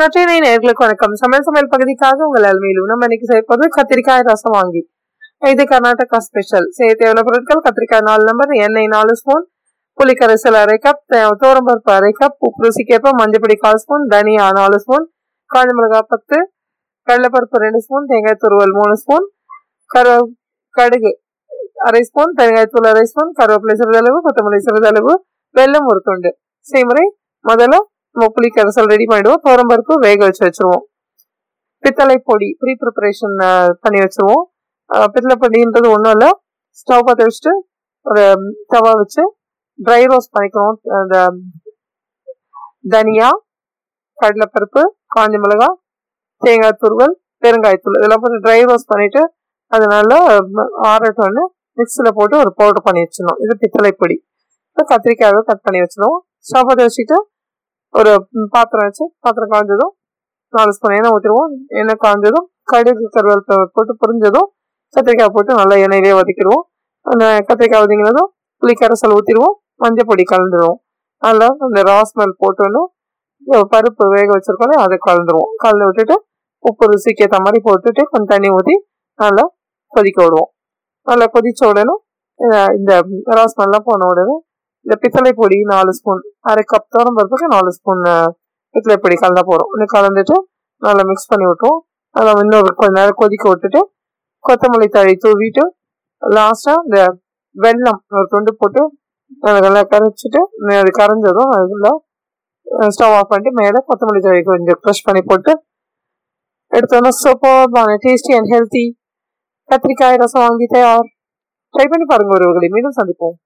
நற்றினை நேர்களுக்கு வணக்கம். சமையல் சமையல் பகுதிக்காக உங்கள் அலுமையிலும் நம்ம இன்னைக்கு செய்யப்போது கத்திரிக்காய் ரசம் வாங்கி. இது கர்நாடகா ஸ்பெஷல் செய்ய தேவையான பொருட்கள் கத்திரிக்காய் நாலு நம்பர் எண்ணெய் நாலு ஸ்பூன் புளிக்கரைசல் அரை கப் தோரம்பருப்பு அரை கப் உப்பு ருசிக்கேற்ப மஞ்சப்பொடி கால் ஸ்பூன் தனியா நாலு ஸ்பூன் காஞ்சி மிளகா பத்து கடலைப்பருப்பு ரெண்டு ஸ்பூன் தேங்காய் துருவல் மூணு ஸ்பூன் கரு கடுகு அரை ஸ்பூன் தேங்காய் தூள் அரை ஸ்பூன் கருவேப்பிலை சிறிதளவு கொத்தமல்லி சிறிதளவு வெள்ளம் ஒரு துண்டு. செய்முறை முதல்ல நம்ம புளி ரெடி பண்ணிடுவோம். துவரம்பருப்பு வேக வச்சு வச்சுருவோம். பித்தளை பொடி ப்ரீ ப்ரிப்பரேஷன் பண்ணி வச்சுருவோம். பித்தளை பொடின்றது ஒன்றும் இல்லை. ஸ்டவ் பற்ற வச்சுட்டு ஒரு தவா வச்சு ட்ரை ரோஸ்ட் பண்ணிக்கிறோம் அந்த தனியா கடலைப்பருப்பு காஞ்சி மிளகாய் தேங்காய் துருவல் பெருங்காயத்தூள் இதெல்லாம் போட்டு ட்ரை ரோஸ்ட் பண்ணிட்டு அதனால ஆறட்டோன்னு மிக்சியில் போட்டு ஒரு பவுடர் பண்ணி வச்சிடணும். இது பித்தளை பொடி. இப்போ கத்திரிக்காயை கட் பண்ணி வச்சிடுவோம். ஸ்டவ் பற்ற வச்சுட்டு ஒரு பாத்திரம் வச்சு பாத்திரம் காய்ஞ்சதும் நாலு ஸ்பூன் எண்ணெய் ஊற்றிடுவோம் எண்ணெய் காய்ஞ்சதும் கடுகு கருவேப்பிலை போட்டு புரிஞ்சதும் கத்திரிக்காய் போட்டு நல்லா எண்ணெயிலே வதக்கிடுவோம். அந்த கத்திரிக்காய் வதங்கினதும் புளி கரைசல் ஊற்றிடுவோம் மஞ்சள் பொடி கலந்துடுவோம் நல்லா அந்த ராஸ்மெல் போட்டோன்னு பருப்பு வேக வச்சிருக்கோம் அதை கலந்துருவோம். கலந்து விட்டுட்டு உப்பு ருசிக்கு ஏற்ற மாதிரி போட்டுட்டு கொஞ்சம் தண்ணி ஊற்றி நல்லா கொதிக்க விடுவோம். நல்லா கொதிச்ச உடனே இந்த ராஸ்மெல்லாம் போன உடனே இந்த பித்தளை பொடி நாலு ஸ்பூன் அரை கப் தோரம் பருப்புக்கு நாலு ஸ்பூன் பித்தளை பொடி கலந்தா போகிறோம் இன்னும் கலந்துட்டு நல்லா மிக்ஸ் பண்ணி விட்டோம் நல்லா இன்னொரு கொஞ்ச நேரம் கொதிக்க விட்டுட்டு கொத்தமல்லி தழி தூவிட்டு லாஸ்ட்டாக இந்த வெல்லம் ஒரு துண்டு போட்டு அதை நல்லா கரைச்சிட்டு அது கரைஞ்சதும் அதில் ஸ்டவ் ஆஃப் பண்ணிட்டு மேலே கொத்தமல்லி தழி கொஞ்சம் க்ரஷ் பண்ணி போட்டு எடுத்தோன்னா சூப்பர்பான டேஸ்டி அண்ட் ஹெல்த்தி கத்திரிக்காய் ரசம் வாங்கி தயார். ட்ரை பண்ணி பாருங்கள் ஒருவர்களை. மீண்டும் சந்திப்போம்.